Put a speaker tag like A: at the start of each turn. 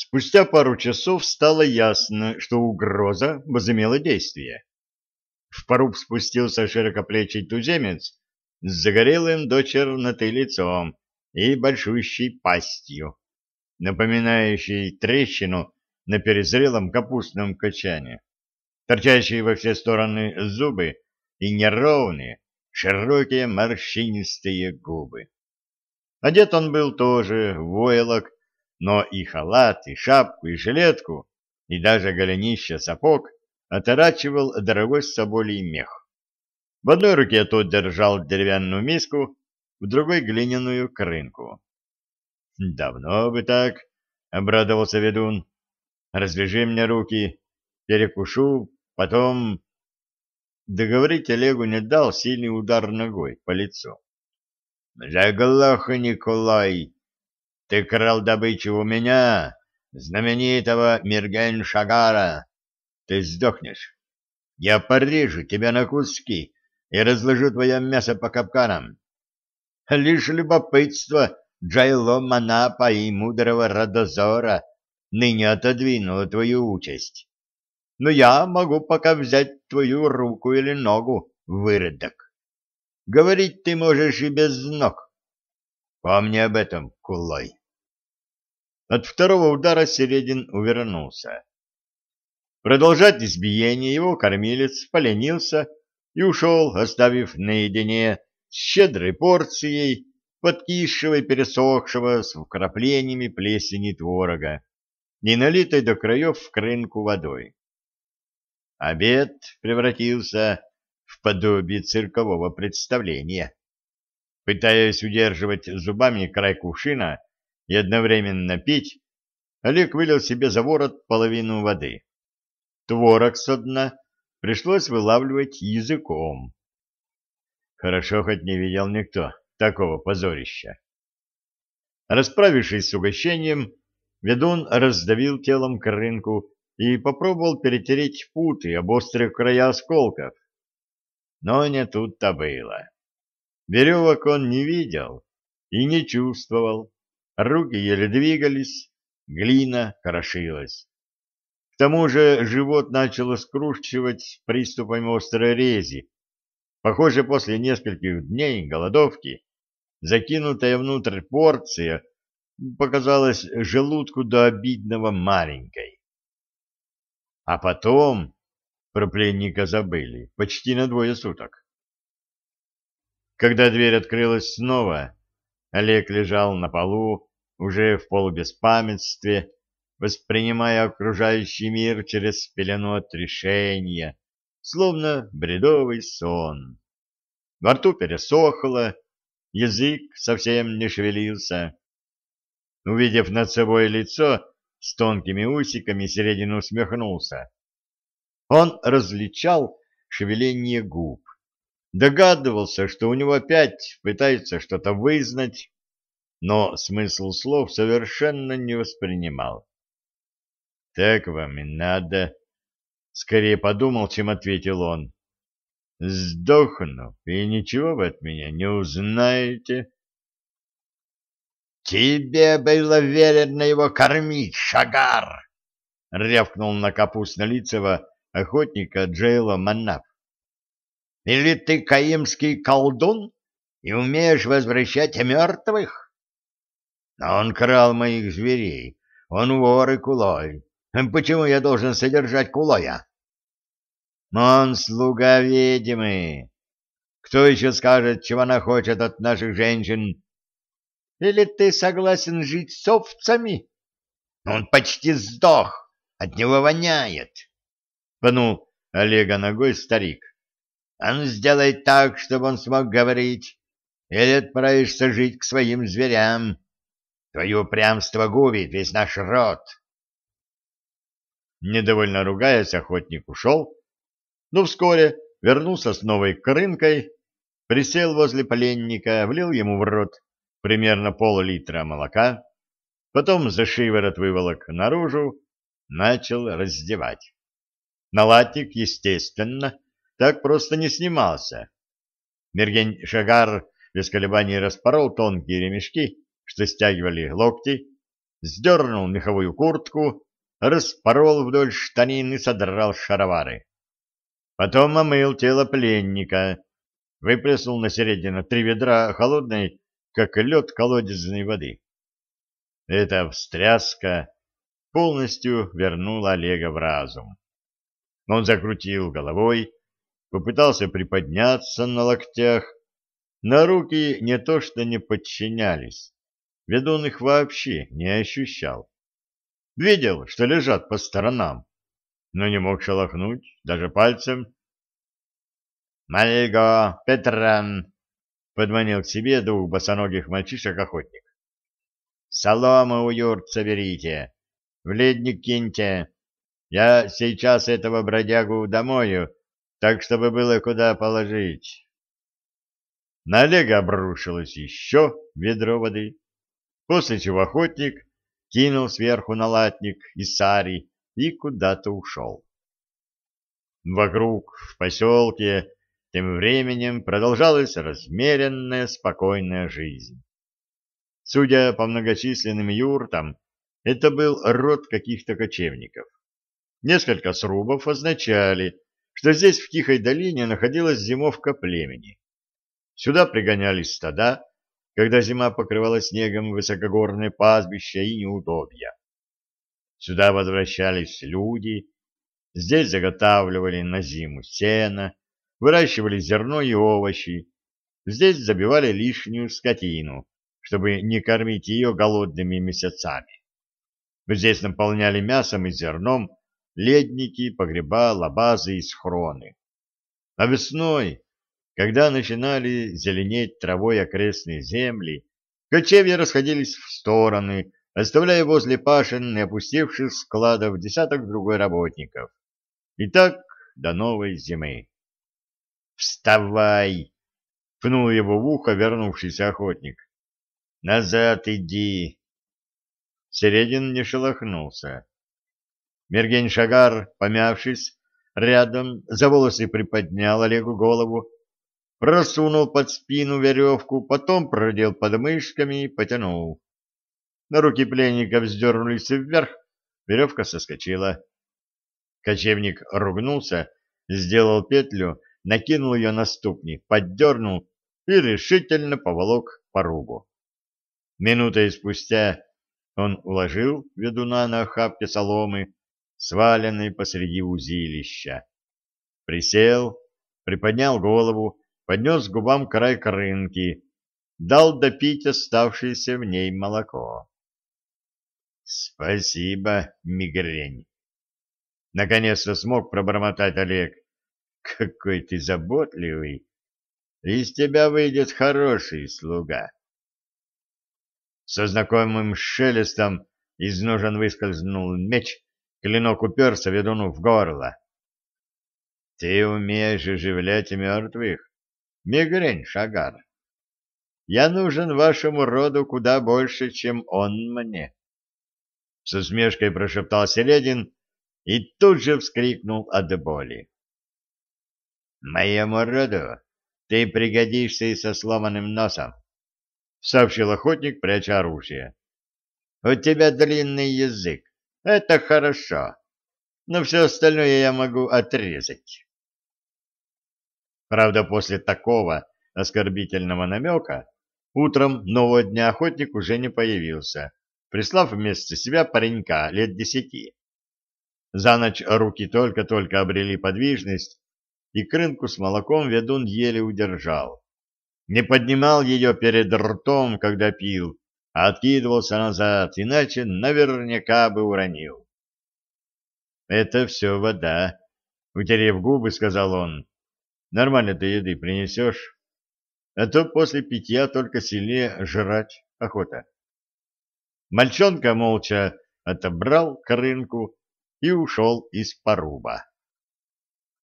A: Спустя пару часов стало ясно, что угроза возымела действие. В поруб спустился широкоплечий туземец с загорелым до черноты лицом и большущей пастью, напоминающей трещину на перезрелом капустном качане. Торчащие во все стороны зубы и неровные, широкие морщинистые губы. Одет он был тоже в войлок но и халат, и шапку, и жилетку, и даже голенище сапог оторачивал дорогой соболий мех. В одной руке тот держал деревянную миску, в другой — глиняную крынку. «Давно бы так», — обрадовался ведун. «Развяжи мне руки, перекушу, потом...» Договорить Олегу не дал сильный удар ногой по лицу. «Заглох, Николай!» Ты крал добычу у меня, знаменитого Мирген-Шагара. Ты сдохнешь. Я порежу тебя на куски и разложу твое мясо по капканам. Лишь любопытство Джайло Манапа и мудрого Радозора ныне отодвинуло твою участь. Но я могу пока взять твою руку или ногу, выродок. Говорить ты можешь и без ног. Помни об этом, кулой. От второго удара Середин увернулся. Продолжать избиение его кормилец поленился и ушел, оставив наедине с щедрой порцией подкисшего и пересохшего с вкраплениями плесени творога, не налитой до краев в крынку водой. Обед превратился в подобие циркового представления. Пытаясь удерживать зубами край кувшина, и одновременно пить, Олег вылил себе за ворот половину воды. Творог со дна пришлось вылавливать языком. Хорошо хоть не видел никто такого позорища. Расправившись с угощением, ведун раздавил телом крынку и попробовал перетереть путы об острых края осколков. Но не тут-то было. Веревок он не видел и не чувствовал руки еле двигались, глина крошилась. К тому же живот начало скручивать приступами острой рези. Похоже, после нескольких дней голодовки закинутая внутрь порция показалась желудку до обидного маленькой. А потом про пленника забыли почти на двое суток. Когда дверь открылась снова, Олег лежал на полу, уже в полубеспамятстве, воспринимая окружающий мир через пелену отрешения, словно бредовый сон. Во рту пересохло, язык совсем не шевелился. Увидев над собой лицо с тонкими усиками, Середин усмехнулся. Он различал шевеление губ, догадывался, что у него опять пытается что-то вызнать, но смысл слов совершенно не воспринимал. «Так вам и надо», — скорее подумал, чем ответил он. «Сдохну, и ничего вы от меня не узнаете». «Тебе было велено его кормить, Шагар!» — рявкнул на капустно-лицего охотника Джейла Манап. «Или ты каимский колдун и умеешь возвращать мертвых?» Он крал моих зверей. Он вор и кулой. Почему я должен содержать кулоя? Он слуга ведьмы. Кто еще скажет, чего она хочет от наших женщин? Или ты согласен жить с овцами? Он почти сдох, от него воняет. Пнул Олега ногой старик. Он сделает так, чтобы он смог говорить, или отправишься жить к своим зверям. Твое упрямство губит весь наш род. Недовольно ругаясь, охотник ушел, но вскоре вернулся с новой крынкой, присел возле поленника, влил ему в рот примерно пол-литра молока, потом за шиворот выволок наружу, начал раздевать. Налатик, естественно, так просто не снимался. Мергень Шагар без колебаний распорол тонкие ремешки что стягивали локти, сдернул меховую куртку, распорол вдоль штанин и содрал шаровары. Потом омыл тело пленника, выплеснул на середину три ведра холодной, как лед колодезной воды. Эта встряска полностью вернула Олега в разум. Он закрутил головой, попытался приподняться на локтях, на руки не то что не подчинялись, ведун их вообще не ощущал. Видел, что лежат по сторонам, но не мог шелохнуть даже пальцем. «Мальго, Петран!» — подманил к себе двух босоногих мальчишек-охотник. «Солому у юрт соберите, в ледник киньте. Я сейчас этого бродягу домою, так чтобы было куда положить». На Олега обрушилось еще ведро воды, после чего охотник кинул сверху на латник и сари и куда-то ушел. Вокруг, в поселке, тем временем продолжалась размеренная, спокойная жизнь. Судя по многочисленным юртам, это был род каких-то кочевников. Несколько срубов означали, что здесь в Тихой долине находилась зимовка племени. Сюда пригонялись стада, когда зима покрывала снегом высокогорные пастбища и неудобья. Сюда возвращались люди, здесь заготавливали на зиму сено, выращивали зерно и овощи, здесь забивали лишнюю скотину, чтобы не кормить ее голодными месяцами. Здесь наполняли мясом и зерном ледники, погреба, лабазы и схроны. А весной когда начинали зеленеть травой окрестные земли, кочевья расходились в стороны, оставляя возле пашин и опустевших складов десяток другой работников. И так до новой зимы. «Вставай!» — пнул его в ухо вернувшийся охотник. «Назад иди!» Середин не шелохнулся. Мергень Шагар, помявшись, рядом за волосы приподнял Олегу голову, просунул под спину веревку, потом продел подмышками и потянул. На руки пленника вздернулись вверх, веревка соскочила. Кочевник ругнулся, сделал петлю, накинул ее на ступни, поддернул и решительно поволок по ругу. Минутой спустя он уложил ведуна на охапке соломы, сваленной посреди узилища. Присел, приподнял голову поднес губам край крынки, дал допить оставшееся в ней молоко. «Спасибо, мигрень!» Наконец-то смог пробормотать Олег. «Какой ты заботливый! Из тебя выйдет хороший слуга!» Со знакомым шелестом из ножен выскользнул меч, клинок уперся ведуну в горло. «Ты умеешь оживлять мертвых?» Мигрень, Шагар. Я нужен вашему роду куда больше, чем он мне. С усмешкой прошептал Селедин и тут же вскрикнул от боли. Моему роду ты пригодишься и со сломанным носом, сообщил охотник, пряча оружие. У тебя длинный язык. Это хорошо. Но все остальное я могу отрезать. Правда, после такого оскорбительного намека утром нового дня охотник уже не появился, прислав вместо себя паренька лет десяти. За ночь руки только-только обрели подвижность, и крынку с молоком ведун еле удержал. Не поднимал ее перед ртом, когда пил, а откидывался назад, иначе наверняка бы уронил. «Это все вода», — утерев губы, сказал он. Нормально ты еды принесешь, а то после питья только сильнее жрать охота. Мальчонка молча отобрал корынку и ушел из поруба.